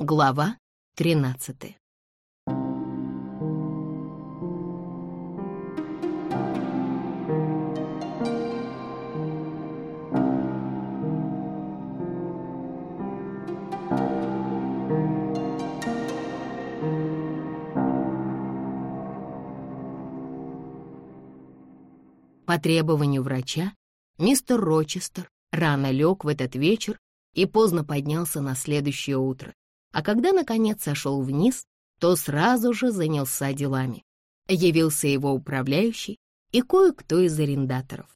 Глава 13 По требованию врача, мистер Рочестер рано лег в этот вечер и поздно поднялся на следующее утро. А когда, наконец, сошел вниз, то сразу же занялся делами. Явился его управляющий и кое-кто из арендаторов.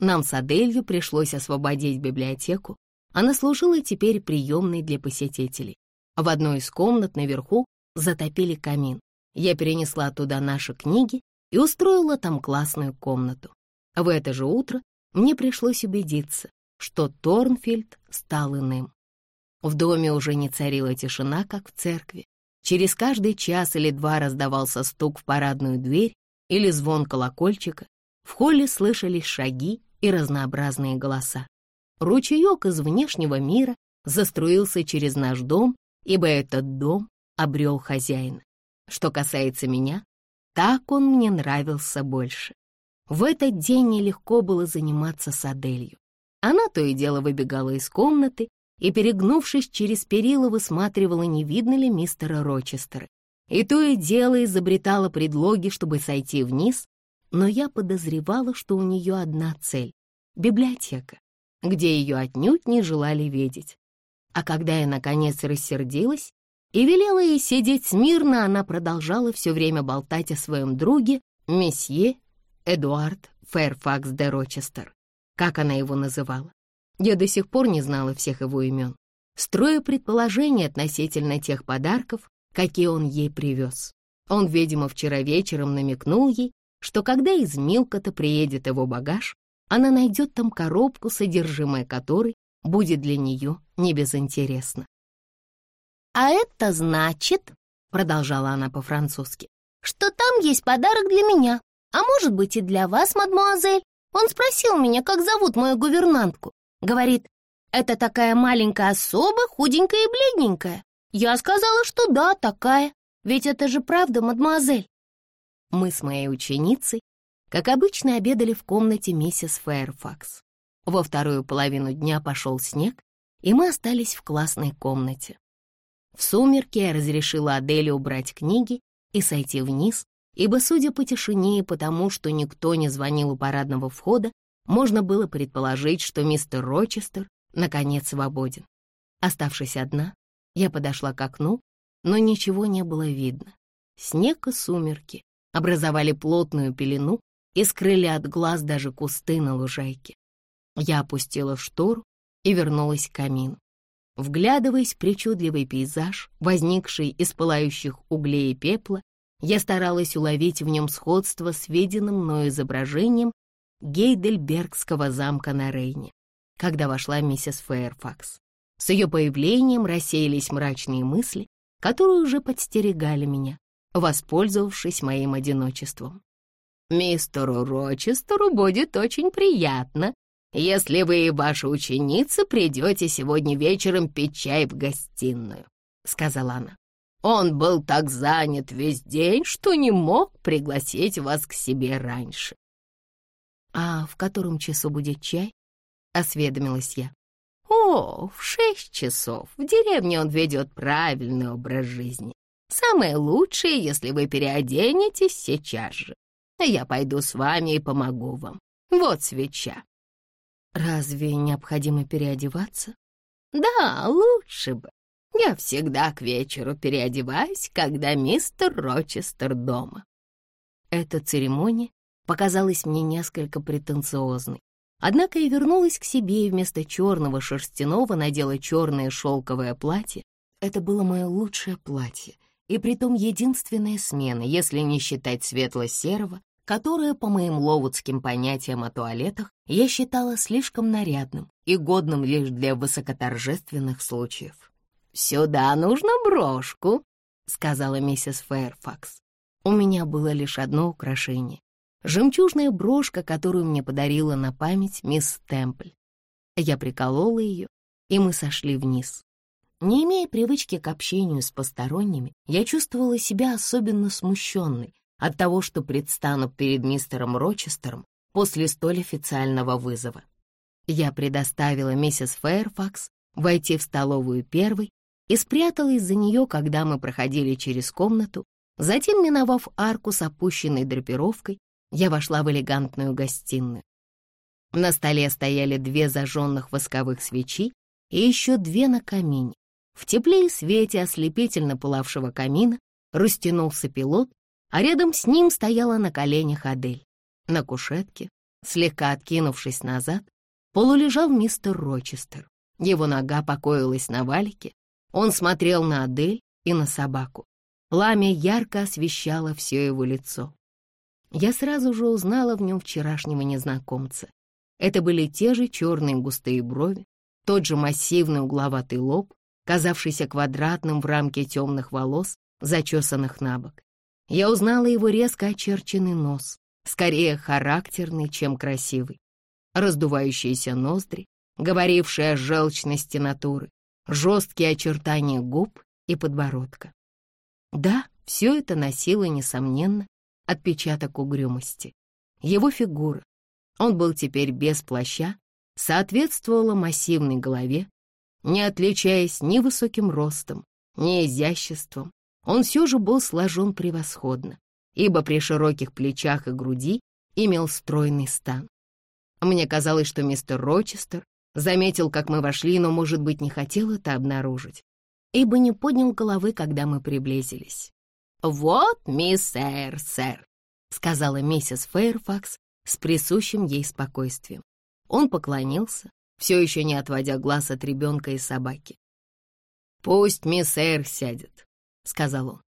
Нам с Аделью пришлось освободить библиотеку. Она служила теперь приемной для посетителей. В одной из комнат наверху затопили камин. Я перенесла туда наши книги и устроила там классную комнату. В это же утро мне пришлось убедиться, что Торнфильд стал иным. В доме уже не царила тишина, как в церкви. Через каждый час или два раздавался стук в парадную дверь или звон колокольчика. В холле слышались шаги и разнообразные голоса. Ручеек из внешнего мира заструился через наш дом, ибо этот дом обрел хозяина. Что касается меня, так он мне нравился больше. В этот день нелегко было заниматься с Аделью. Она то и дело выбегала из комнаты и, перегнувшись через перила, высматривала, не видно ли мистера Рочестера. И то и дело изобретала предлоги, чтобы сойти вниз, но я подозревала, что у нее одна цель — библиотека, где ее отнюдь не желали видеть. А когда я, наконец, рассердилась, и велела ей сидеть смирно, она продолжала все время болтать о своем друге, месье Эдуард Фэрфакс де Рочестер, как она его называла. Я до сих пор не знала всех его имен, строя предположения относительно тех подарков, какие он ей привез. Он, видимо, вчера вечером намекнул ей, что когда из Милкота приедет его багаж, она найдет там коробку, содержимое которой будет для нее небезынтересно. «А это значит, — продолжала она по-французски, — что там есть подарок для меня, а может быть и для вас, мадмуазель. Он спросил меня, как зовут мою гувернантку. Говорит, это такая маленькая особа, худенькая и бледненькая. Я сказала, что да, такая. Ведь это же правда, мадмуазель. Мы с моей ученицей, как обычно, обедали в комнате миссис Фэрфакс. Во вторую половину дня пошел снег, и мы остались в классной комнате. В сумерки я разрешила Аделе убрать книги и сойти вниз, ибо, судя по тишине и потому, что никто не звонил у парадного входа, можно было предположить, что мистер Рочестер наконец свободен. Оставшись одна, я подошла к окну, но ничего не было видно. Снег и сумерки образовали плотную пелену и скрыли от глаз даже кусты на лужайке. Я опустила штору и вернулась к камину. Вглядываясь в причудливый пейзаж, возникший из пылающих углей и пепла, я старалась уловить в нем сходство с виденным мною изображением Гейдельбергского замка на Рейне, когда вошла миссис Фэйрфакс. С ее появлением рассеялись мрачные мысли, которые уже подстерегали меня, воспользовавшись моим одиночеством. «Мистеру Рочестеру будет очень приятно, если вы и ваша ученица придете сегодня вечером пить чай в гостиную», — сказала она. «Он был так занят весь день, что не мог пригласить вас к себе раньше». «А в котором часу будет чай?» — осведомилась я. «О, в шесть часов. В деревне он ведет правильный образ жизни. Самое лучшее, если вы переоденетесь сейчас же. Я пойду с вами и помогу вам. Вот свеча. Разве необходимо переодеваться? Да, лучше бы. Я всегда к вечеру переодеваюсь, когда мистер Рочестер дома. Эта церемония показалась мне несколько претенциозной. Однако я вернулась к себе и вместо черного шерстяного надела черное шелковое платье. Это было мое лучшее платье, и притом единственная смена, если не считать светло-серого, которое, по моим ловудским понятиям о туалетах, я считала слишком нарядным и годным лишь для высокоторжественных случаев. «Сюда нужно брошку», — сказала миссис Фэрфакс. У меня было лишь одно украшение — жемчужная брошка, которую мне подарила на память мисс Темпль. Я приколола ее, и мы сошли вниз. Не имея привычки к общению с посторонними, я чувствовала себя особенно смущенной от того, что предстану перед мистером Рочестером после столь официального вызова. Я предоставила миссис Фэйрфакс войти в столовую первой и спряталась за нее, когда мы проходили через комнату. Затем, миновав арку с опущенной драпировкой, я вошла в элегантную гостиную. На столе стояли две зажженных восковых свечи и еще две на камине. В тепле и свете ослепительно пылавшего камина растянулся пилот, а рядом с ним стояла на коленях Адель. На кушетке, слегка откинувшись назад, полулежал мистер Рочестер. Его нога покоилась на валике. Он смотрел на Адель и на собаку. Пламя ярко освещало все его лицо. Я сразу же узнала в нем вчерашнего незнакомца. Это были те же черные густые брови, тот же массивный угловатый лоб, казавшийся квадратным в рамке темных волос, зачесанных на бок. Я узнала его резко очерченный нос, скорее характерный, чем красивый. Раздувающиеся ноздри, говорившие о желчности натуры, жесткие очертания губ и подбородка. Да, все это носило, несомненно, отпечаток угрюмости. Его фигура, он был теперь без плаща, соответствовала массивной голове, не отличаясь ни высоким ростом, ни изяществом. Он все же был сложен превосходно, ибо при широких плечах и груди имел стройный стан. Мне казалось, что мистер Рочестер заметил, как мы вошли, но, может быть, не хотел это обнаружить, ибо не поднял головы, когда мы приблизились. «Вот мисс Эр, сэр», — сказала миссис Фэйрфакс с присущим ей спокойствием. Он поклонился, все еще не отводя глаз от ребенка и собаки. «Пусть мисс Эр сядет», — сказал он.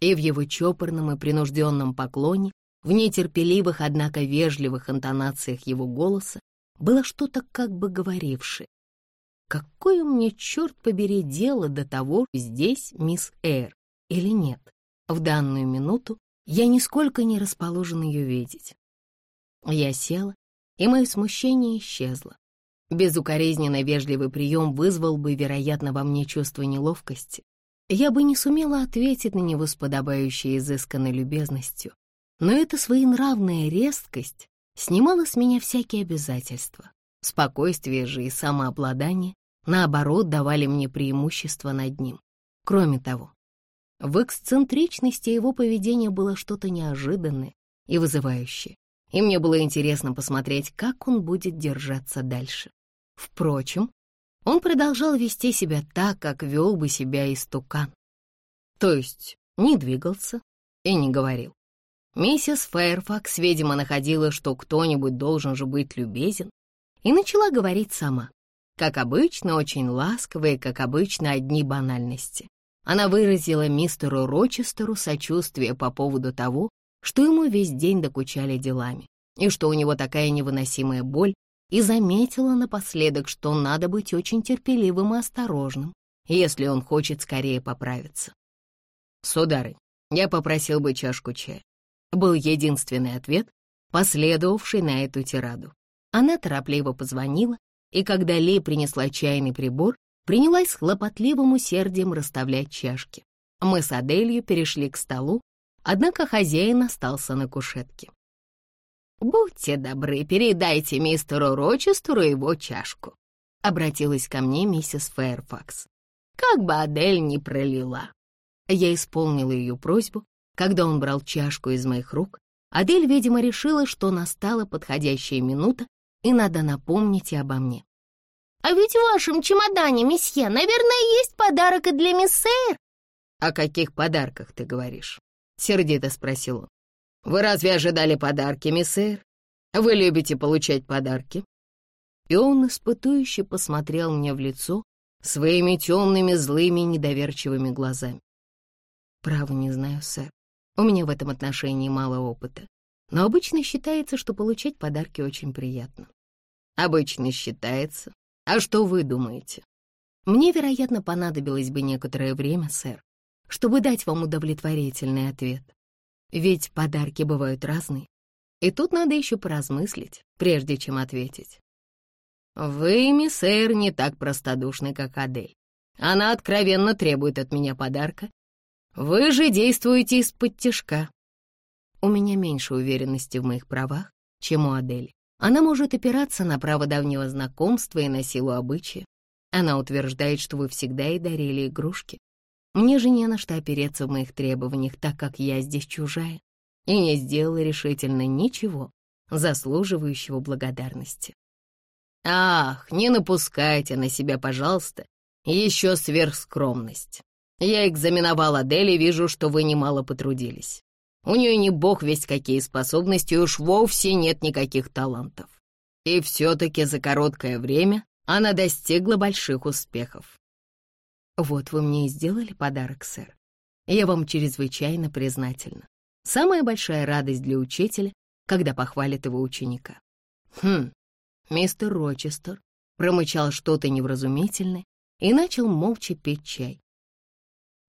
И в его чопорном и принужденном поклоне, в нетерпеливых, однако вежливых интонациях его голоса, было что-то как бы говорившее. «Какое мне, черт побери, дело до того, здесь мисс Эр или нет? В данную минуту я нисколько не расположен ее видеть». Я села, и мое смущение исчезло. Безукоризненно вежливый прием вызвал бы, вероятно, во мне чувство неловкости. Я бы не сумела ответить на него с подобающей изысканной любезностью. Но эта своенравная резкость снимала с меня всякие обязательства. Спокойствие же и самообладание, наоборот, давали мне преимущество над ним. Кроме того, в эксцентричности его поведения было что-то неожиданное и вызывающее, и мне было интересно посмотреть, как он будет держаться дальше. Впрочем, он продолжал вести себя так, как вел бы себя истукан. То есть не двигался и не говорил. Миссис Фэрфакс, видимо, находила, что кто-нибудь должен же быть любезен, и начала говорить сама. Как обычно, очень ласково и, как обычно, одни банальности. Она выразила мистеру Рочестеру сочувствие по поводу того, что ему весь день докучали делами, и что у него такая невыносимая боль, и заметила напоследок, что надо быть очень терпеливым и осторожным, если он хочет скорее поправиться. «Сударынь, я попросил бы чашку чая», был единственный ответ, последовавший на эту тираду. Она торопливо позвонила, и когда Ли принесла чайный прибор, принялась с хлопотливым усердием расставлять чашки. Мы с Аделью перешли к столу, однако хозяин остался на кушетке. «Будьте добры, передайте мистеру Рочестеру его чашку», — обратилась ко мне миссис Фэрфакс. «Как бы Адель не пролила». Я исполнила ее просьбу. Когда он брал чашку из моих рук, Адель, видимо, решила, что настала подходящая минута, и надо напомнить и обо мне. «А ведь в вашем чемодане, месье, наверное, есть подарок и для мисс Эйр». «О каких подарках ты говоришь?» — сердито спросил он. «Вы разве ожидали подарки, миссэр? Вы любите получать подарки?» И он испытующе посмотрел мне в лицо своими темными, злыми, недоверчивыми глазами. «Право не знаю, сэр. У меня в этом отношении мало опыта. Но обычно считается, что получать подарки очень приятно. Обычно считается. А что вы думаете? Мне, вероятно, понадобилось бы некоторое время, сэр, чтобы дать вам удовлетворительный ответ. Ведь подарки бывают разные. И тут надо еще поразмыслить, прежде чем ответить. Вы, мисс Эйр, не так простодушны, как Адель. Она откровенно требует от меня подарка. Вы же действуете из-под тяжка. У меня меньше уверенности в моих правах, чем у Адели. Она может опираться на право давнего знакомства и на силу обычая. Она утверждает, что вы всегда ей дарили игрушки. Мне же не на что опереться в моих требованиях, так как я здесь чужая и не сделала решительно ничего, заслуживающего благодарности. Ах, не напускайте на себя, пожалуйста, еще сверхскромность. Я экзаменовал Адель и вижу, что вы немало потрудились. У нее не бог весть какие способности, уж вовсе нет никаких талантов. И все-таки за короткое время она достигла больших успехов. Вот вы мне и сделали подарок, сэр. Я вам чрезвычайно признательна. Самая большая радость для учителя, когда похвалит его ученика. Хм, мистер Рочестер промычал что-то невразумительное и начал молча пить чай.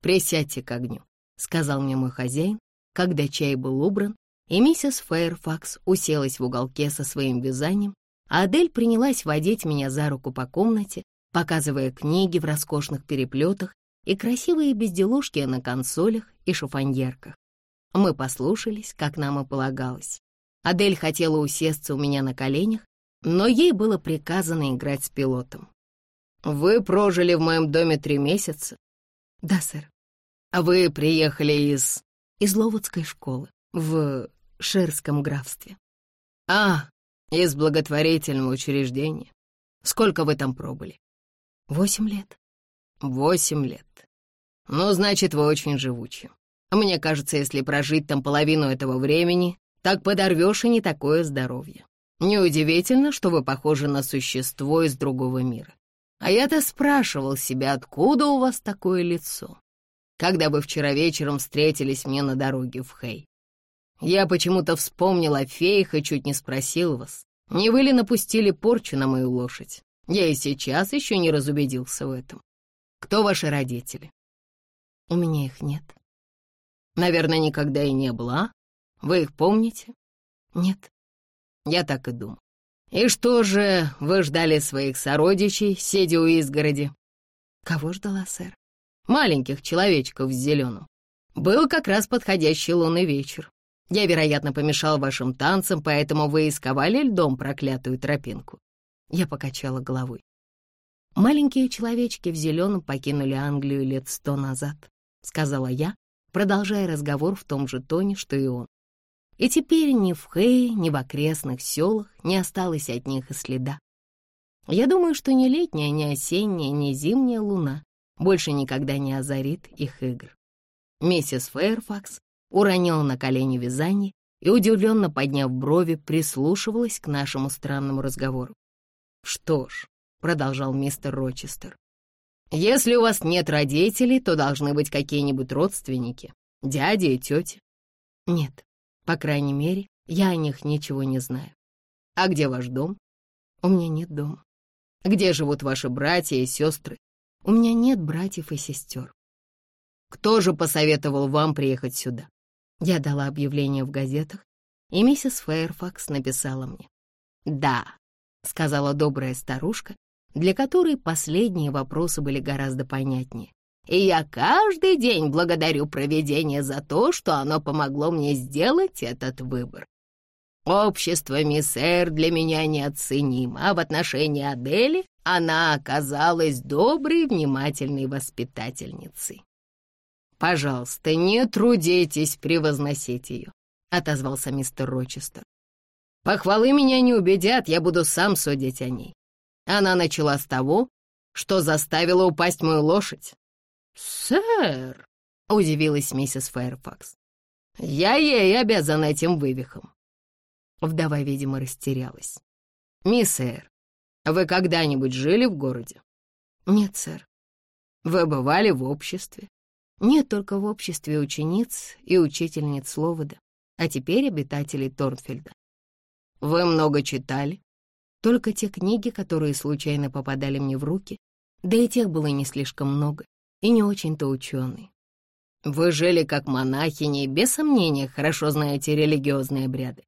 «Присядьте к огню», — сказал мне мой хозяин, когда чай был убран, и миссис Фэйрфакс уселась в уголке со своим вязанием, а Адель принялась водить меня за руку по комнате, показывая книги в роскошных переплетах и красивые безделушки на консолях и шифоньерках. Мы послушались, как нам и полагалось. Адель хотела усесться у меня на коленях, но ей было приказано играть с пилотом. «Вы прожили в моем доме три месяца?» «Да, сэр». «А вы приехали из...» «Из Ловудской школы, в Шерском графстве». «А, из благотворительного учреждения. Сколько вы там пробыли?» «Восемь лет». «Восемь лет. Ну, значит, вы очень живучи. Мне кажется, если прожить там половину этого времени, так подорвешь и не такое здоровье. Неудивительно, что вы похожи на существо из другого мира. А я-то спрашивал себя, откуда у вас такое лицо, когда вы вчера вечером встретились мне на дороге в Хей. Я почему-то вспомнил о феях и чуть не спросил вас, не вы ли напустили порчу на мою лошадь? Я и сейчас еще не разубедился в этом. Кто ваши родители? У меня их нет. Наверное, никогда и не было, а? Вы их помните? Нет. Я так и думал. И что же, вы ждали своих сородичей, сидя у изгороди? Кого ждала, сэр? Маленьких человечков с зеленым. Был как раз подходящий лунный вечер. Я, вероятно, помешал вашим танцам, поэтому вы исковали льдом проклятую тропинку. Я покачала головой. Маленькие человечки в зеленом покинули Англию лет сто назад, сказала я, продолжая разговор в том же тоне, что и он. И теперь ни в Хее, ни в окрестных селах не осталось от них и следа. Я думаю, что ни летняя, ни осенняя, ни зимняя луна больше никогда не озарит их игр. Миссис Фэйрфакс уронила на колени вязание и, удивленно подняв брови, прислушивалась к нашему странному разговору. «Что ж», — продолжал мистер Рочестер, если у вас нет родителей, то должны быть какие-нибудь родственники, дяди и тети. Нет, по крайней мере, я о них ничего не знаю. А где ваш дом? У меня нет дома. Где живут ваши братья и сестры? У меня нет братьев и сестер. Кто же посоветовал вам приехать сюда? Я дала объявление в газетах, и миссис Фэйрфакс написала мне. «Да», — сказала добрая старушка, для которой последние вопросы были гораздо понятнее. И я каждый день благодарю проведение за то, что оно помогло мне сделать этот выбор. Общество мисс Эр для меня неоценимо, а в отношении Адели она оказалась доброй, внимательной воспитательницей. «Пожалуйста, не трудитесь превозносить ее», — отозвался мистер Рочестер. «Похвалы меня не убедят, я буду сам судить о ней. Она начала с того, что заставила упасть мою лошадь. «Сэр!» — удивилась миссис Фэрфакс. «Я ей обязан этим вывихом». Вдова, видимо, растерялась. «Мисс Сэр, вы когда-нибудь жили в городе?» «Нет, сэр». «Вы бывали в обществе?» «Нет, только в обществе учениц и учительниц Словода, а теперь обитателей Торнфельда». «Вы много читали?» Только те книги, которые случайно попадали мне в руки, да и тех было не слишком много, и не очень-то ученые. Вы жили как монахини и, без сомнения, хорошо знаете религиозные обряды.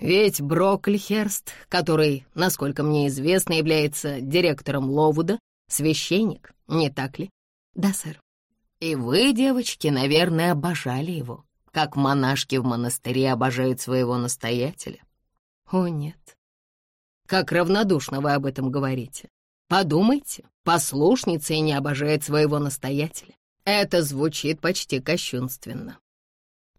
Ведь Брокльхерст, который, насколько мне известно, является директором Ловуда, Священник, не так ли? Да, сэр. И вы, девочки, наверное, обожали его, как монашки в монастыре обожают своего настоятеля. О, нет. Как равнодушно вы об этом говорите. Подумайте, послушница и не обожает своего настоятеля. Это звучит почти кощунственно.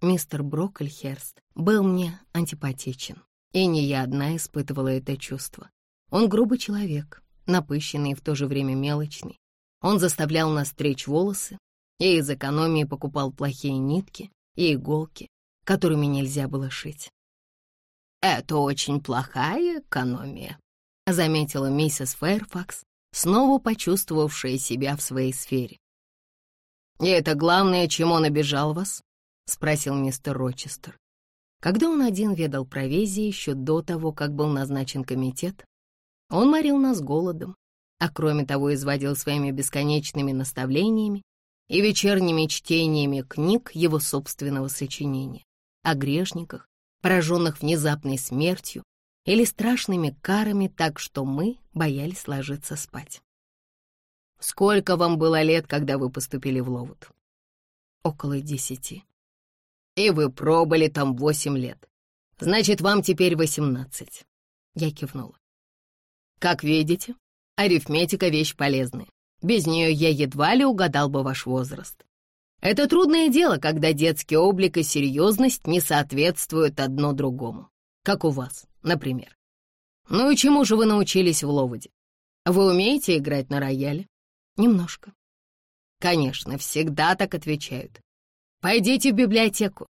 Мистер Броккельхерст был мне антипатичен, и не я одна испытывала это чувство. Он грубый человек, напыщенный и в то же время мелочный. Он заставлял нас стричь волосы и из экономии покупал плохие нитки и иголки, которыми нельзя было шить. «Это очень плохая экономия», — заметила миссис Фэрфакс, снова почувствовавшая себя в своей сфере. «И это главное, чем он обижал вас?» — спросил мистер Рочестер. Когда он один ведал провизией еще до того, как был назначен комитет, он морил нас голодом, а кроме того изводил своими бесконечными наставлениями и вечерними чтениями книг его собственного сочинения о грешниках, пораженных внезапной смертью или страшными карами так, что мы боялись ложиться спать. Сколько вам было лет, когда вы поступили в Ловут? Около десяти. И вы пробыли там восемь лет. Значит, вам теперь восемнадцать. Я кивнула. Как видите, арифметика — вещь полезная. Без нее я едва ли угадал бы ваш возраст. Это трудное дело, когда детский облик и серьезность не соответствуют одно другому, как у вас, например. Ну и чему же вы научились в Ловуде? Вы умеете играть на рояле? Немножко. Конечно, всегда так отвечают. Пойдите в библиотеку.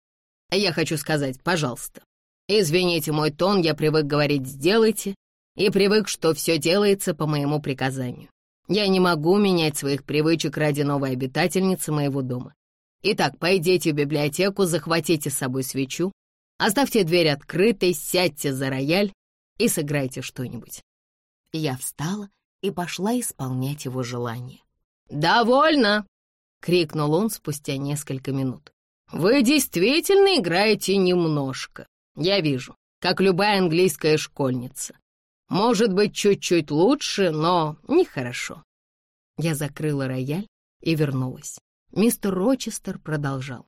Я хочу сказать, пожалуйста. Извините мой тон, я привык говорить «сделайте» и привык, что все делается по моему приказанию. Я не могу менять своих привычек ради новой обитательницы моего дома. Итак, пойдите в библиотеку, захватите с собой свечу, оставьте дверь открытой, сядьте за рояль и сыграйте что-нибудь. Я встала и пошла исполнять его желание. «Довольно!» — крикнул он спустя несколько минут. «Вы действительно играете немножко. Я вижу, как любая английская школьница. Может быть, чуть-чуть лучше, но нехорошо». Я закрыла рояль и вернулась. Мистер Рочестер продолжал.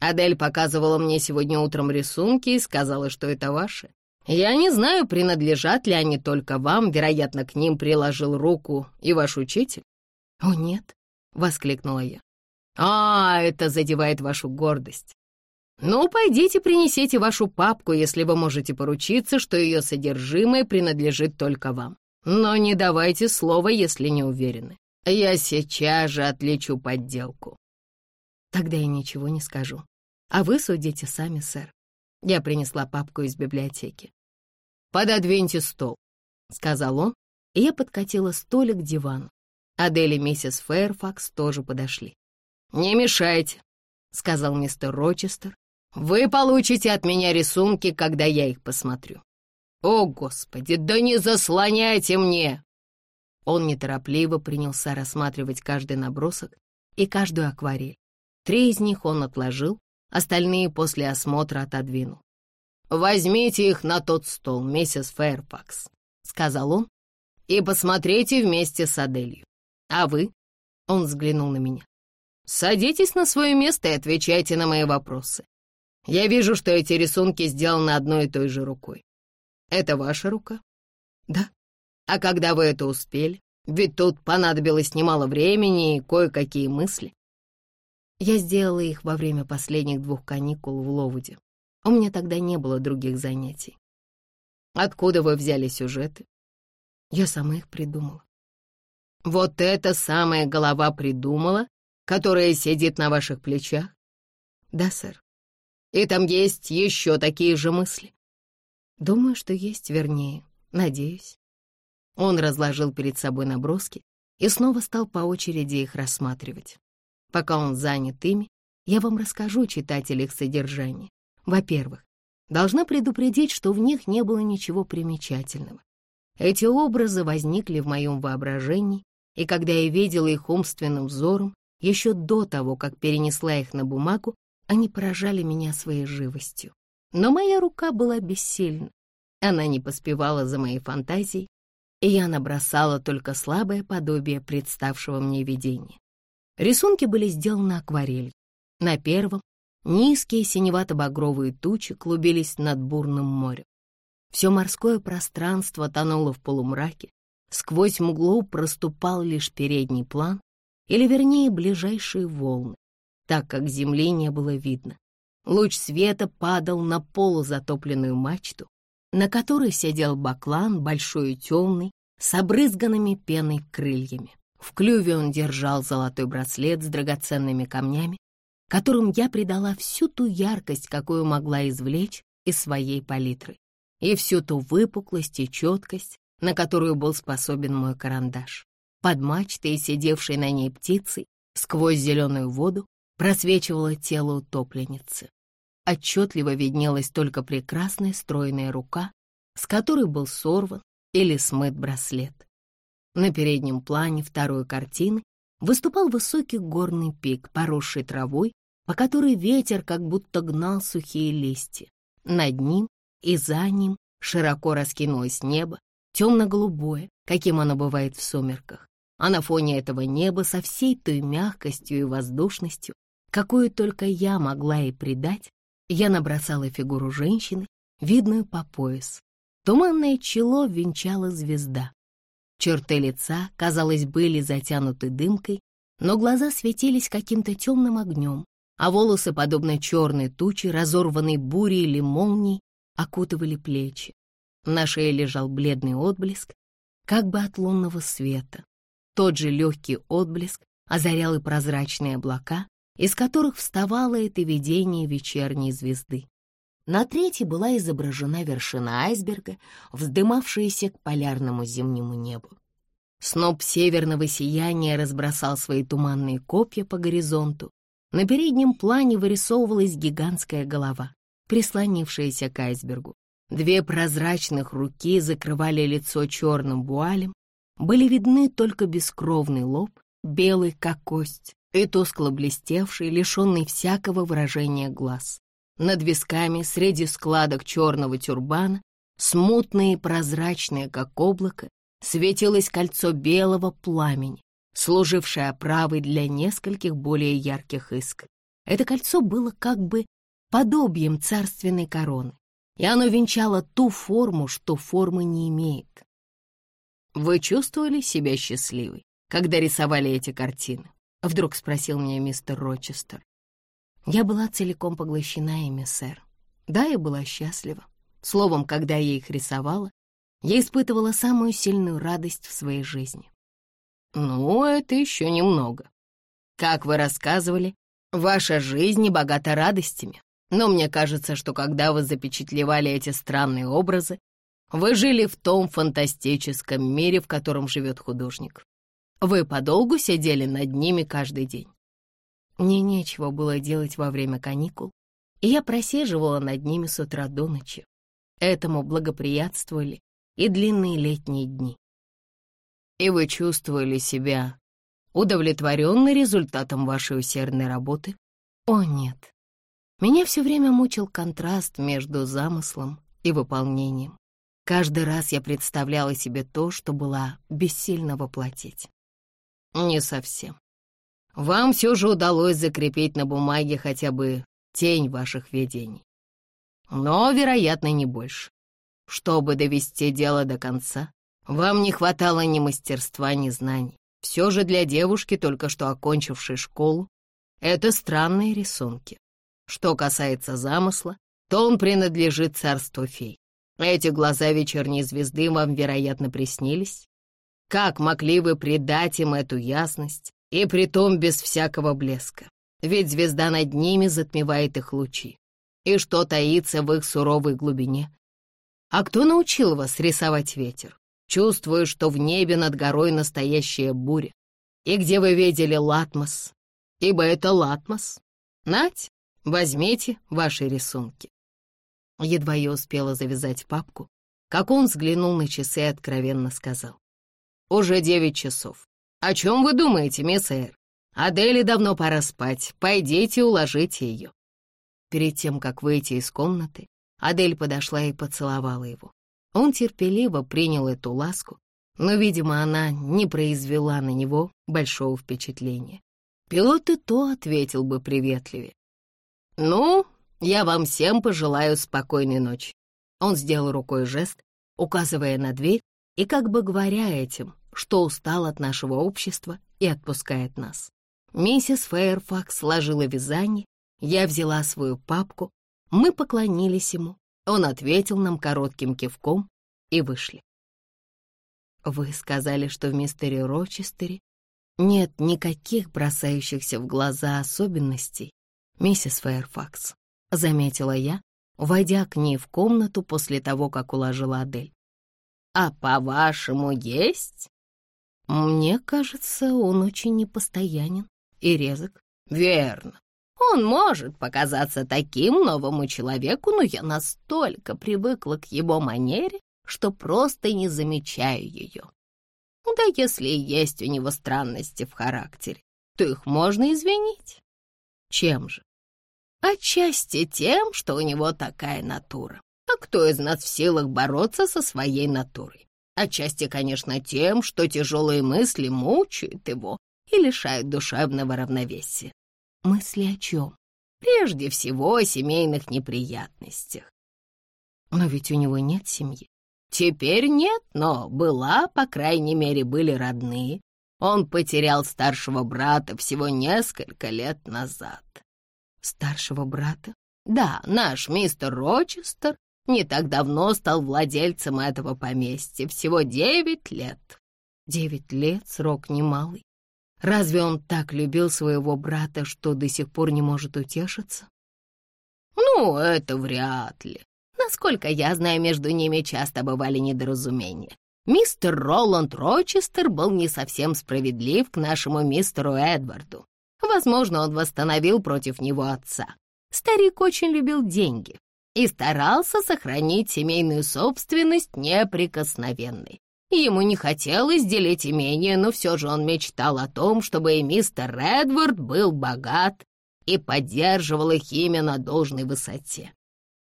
«Адель показывала мне сегодня утром рисунки и сказала, что это ваши. Я не знаю, принадлежат ли они только вам, вероятно, к ним приложил руку и ваш учитель». «О, нет!» — воскликнула я. «А, это задевает вашу гордость. Ну, пойдите принесите вашу папку, если вы можете поручиться, что ее содержимое принадлежит только вам. Но не давайте слова, если не уверены. Я сейчас же отличу подделку». «Тогда я ничего не скажу. А вы судите сами, сэр». Я принесла папку из библиотеки. «Пододвиньте стол», — сказал он, и я подкатила столик к дивану. Адель и миссис Фэрфакс тоже подошли. «Не мешайте», — сказал мистер Рочестер. «Вы получите от меня рисунки, когда я их посмотрю». «О, Господи, да не заслоняйте мне!» Он неторопливо принялся рассматривать каждый набросок и каждую акварель. Три из них он отложил, остальные после осмотра отодвинул. «Возьмите их на тот стол, миссис Фэрфакс», — сказал он, «и посмотрите вместе с Аделью. А вы?» — он взглянул на меня. «Садитесь на свое место и отвечайте на мои вопросы. Я вижу, что эти рисунки сделаны одной и той же рукой. Это ваша рука?» «Да». «А когда вы это успели? Ведь тут понадобилось немало времени и кое-какие мысли». Я сделала их во время последних двух каникул в Ловуде. У меня тогда не было других занятий. Откуда вы взяли сюжеты? Я сама их придумала. Вот эта самая голова придумала, которая сидит на ваших плечах? Да, сэр. И там есть еще такие же мысли? Думаю, что есть, вернее, надеюсь. Он разложил перед собой наброски и снова стал по очереди их рассматривать. Пока он занят ими, я вам расскажу, читатель, их содержание. Во-первых, должна предупредить, что в них не было ничего примечательного. Эти образы возникли в моем воображении, и когда я видела их умственным взором, еще до того, как перенесла их на бумагу, они поражали меня своей живостью. Но моя рука была бессильна. Она не поспевала за моей фантазией, и я набросала только слабое подобие представшего мне видения. Рисунки были сделаны акварелью. На первом низкие синевато-багровые тучи клубились над бурным морем. Все морское пространство тонуло в полумраке, сквозь мглу проступал лишь передний план, или вернее ближайшие волны, так как земли не было видно. Луч света падал на полузатопленную мачту, на которой сидел баклан, большой и темный, с обрызганными пеной крыльями. В клюве он держал золотой браслет с драгоценными камнями, которым я придала всю ту яркость, какую могла извлечь из своей палитры, и всю ту выпуклость и четкость, на которую был способен мой карандаш. Под мачтой, сидевшей на ней птицей, сквозь зеленую воду просвечивало тело утопленницы отчетливо виднелась только прекрасная стройная рука, с которой был сорван или смыт браслет. На переднем плане второй картины выступал высокий горный пик, поросший травой, по которой ветер как будто гнал сухие листья. Над ним и за ним широко раскинулось небо, темно-голубое, каким оно бывает в сумерках. А на фоне этого неба со всей той мягкостью и воздушностью, какую только я могла ей придать, я набросала фигуру женщины, видную по пояс. Туманное чело венчала звезда. Черты лица, казалось, были затянуты дымкой, но глаза светились каким-то темным огнем, а волосы, подобно черной туче, разорванной бурей или молнией, окутывали плечи. На шее лежал бледный отблеск, как бы от лунного света. Тот же легкий отблеск озарял и прозрачные облака, из которых вставало это видение вечерней звезды. На третьей была изображена вершина айсберга, вздымавшаяся к полярному зимнему небу. Сноп северного сияния разбросал свои туманные копья по горизонту. На переднем плане вырисовывалась гигантская голова, прислонившаяся к айсбергу. Две прозрачных руки закрывали лицо черным вуалем. Были видны только бескровный лоб, белый как кость, и тускло блестевший, лишенный всякого выражения глаз. Над висками, среди складок черного тюрбана, смутное и прозрачное, как облако, светилось кольцо белого пламени, служившее оправой для нескольких более ярких искр. Это кольцо было как бы подобием царственной короны, и оно венчало ту форму, что формы не имеет. Вы чувствовали себя счастливой, когда рисовали эти картины? — вдруг спросил меня мистер Рочестер. Я была целиком поглощена ими, сэр. Да, я была счастлива. Словом, когда я их рисовала, я испытывала самую сильную радость в своей жизни. Ну, это еще немного. Как вы рассказывали, ваша жизнь не богата радостями. Но мне кажется, что когда вы запечатлевали эти странные образы, вы жили в том фантастическом мире, в котором живет художник. Вы подолгу сидели над ними каждый день? Мне нечего было делать во время каникул, и я просиживала над ними с утра до ночи. Этому благоприятствовали и длинные летние дни. И вы чувствовали себя удовлетворенной результатом вашей усердной работы? О, нет. Меня все время мучил контраст между замыслом и выполнением. Каждый раз я представляла себе то, что была бессильно воплотить. Не совсем. Вам все же удалось закрепить на бумаге хотя бы тень ваших видений. Но, вероятно, не больше. Чтобы довести дело до конца, вам не хватало ни мастерства, ни знаний. Все же для девушки, только что окончившей школу, это странные рисунки. Что касается замысла, то он принадлежит царству фей. Эти глаза вечерней звезды вам, вероятно, приснились. Как могли вы придать им эту ясность, и притом без всякого блеска? Ведь звезда над ними затмевает их лучи. И что таится в их суровой глубине? А кто научил вас рисовать ветер? Чувствую, что в небе над горой настоящая буря. И где вы видели латмос? Ибо это латмос. Нать, возьмите ваши рисунки. Едва я успела завязать папку, как он взглянул на часы и откровенно сказал. Уже девять часов. О чем вы думаете, мисс Эйр? Адели давно пора спать. Пойдите уложите ее. Перед тем, как выйти из комнаты, Адель подошла и поцеловала его. Он терпеливо принял эту ласку, но, видимо, она не произвела на него большого впечатления. Пилот и то ответил бы приветливее. «Ну, я вам всем пожелаю спокойной ночи». Он сделал рукой жест, указывая на дверь и как бы говоря этим, что устал от нашего общества и отпускает нас. Миссис Фэйрфакс сложила вязание, я взяла свою папку, мы поклонились ему, он ответил нам коротким кивком и вышли. Вы сказали, что в мистере Рочестере нет никаких бросающихся в глаза особенностей, миссис Фэйрфакс, заметила я, войдя к ней в комнату после того, как уложила Адель. «А по-вашему, есть?» «Мне кажется, он очень непостоянен и резок». «Верно. Он может показаться таким новому человеку, но я настолько привыкла к его манере, что просто не замечаю ее. Да если и есть у него странности в характере, то их можно извинить. Чем же? Отчасти тем, что у него такая натура. А кто из нас в силах бороться со своей натурой? Отчасти, конечно, тем, что тяжелые мысли мучают его и лишают душевного равновесия. Мысли о чем? Прежде всего о семейных неприятностях. Но ведь у него нет семьи. Теперь нет, но была, по крайней мере, были родные. Он потерял старшего брата всего несколько лет назад старшего брата? Да, наш мистер Рочестер не так давно стал владельцем этого поместья, всего девять лет. Девять лет — срок немалый. Разве он так любил своего брата, что до сих пор не может утешиться? Ну, это вряд ли. Насколько я знаю, между ними часто бывали недоразумения. Мистер Роланд Рочестер был не совсем справедлив к нашему мистеру Эдварду. Возможно, он восстановил против него отца. Старик очень любил деньги и старался сохранить семейную собственность неприкосновенной. Ему не хотелось делить имение, но все же он мечтал о том, чтобы и мистер Эдвард был богат и поддерживал их имя на должной высоте.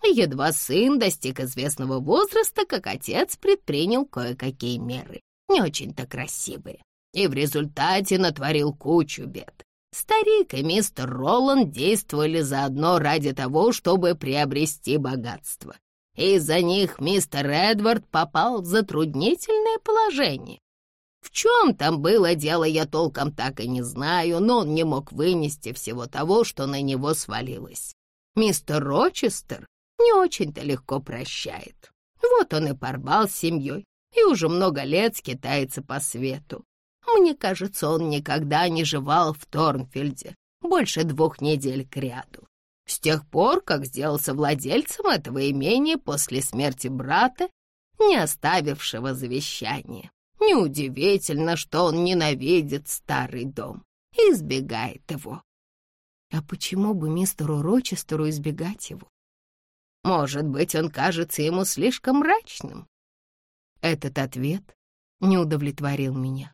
Едва сын достиг известного возраста, как отец предпринял кое-какие меры, не очень-то красивые, и в результате натворил кучу бед. Старик и мистер Роланд действовали заодно ради того, чтобы приобрести богатство. Из-за них мистер Эдвард попал в затруднительное положение. В чем там было дело, я толком так и не знаю, но он не мог вынести всего того, что на него свалилось. Мистер Рочестер не очень-то легко прощает. Вот он и порвал с семьей, и уже много лет скитается по свету. Мне кажется, он никогда не жевал в Торнфильде больше двух недель кряду. С тех пор, как сделался владельцем этого имения после смерти брата, не оставившего завещания. Неудивительно, что он ненавидит старый дом и избегает его. А почему бы мистеру Рочестеру избегать его? Может быть, он кажется ему слишком мрачным? Этот ответ не удовлетворил меня.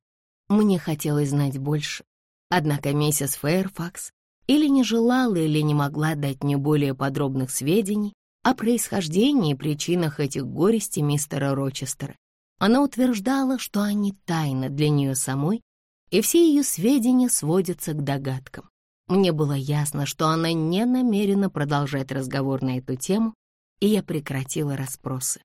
Мне хотелось знать больше. Однако миссис Фэйрфакс или не желала, или не могла дать мне более подробных сведений о происхождении и причинах этих горестей мистера Рочестера. Она утверждала, что они тайны для нее самой, и все ее сведения сводятся к догадкам. Мне было ясно, что она не намерена продолжать разговор на эту тему, и я прекратила расспросы.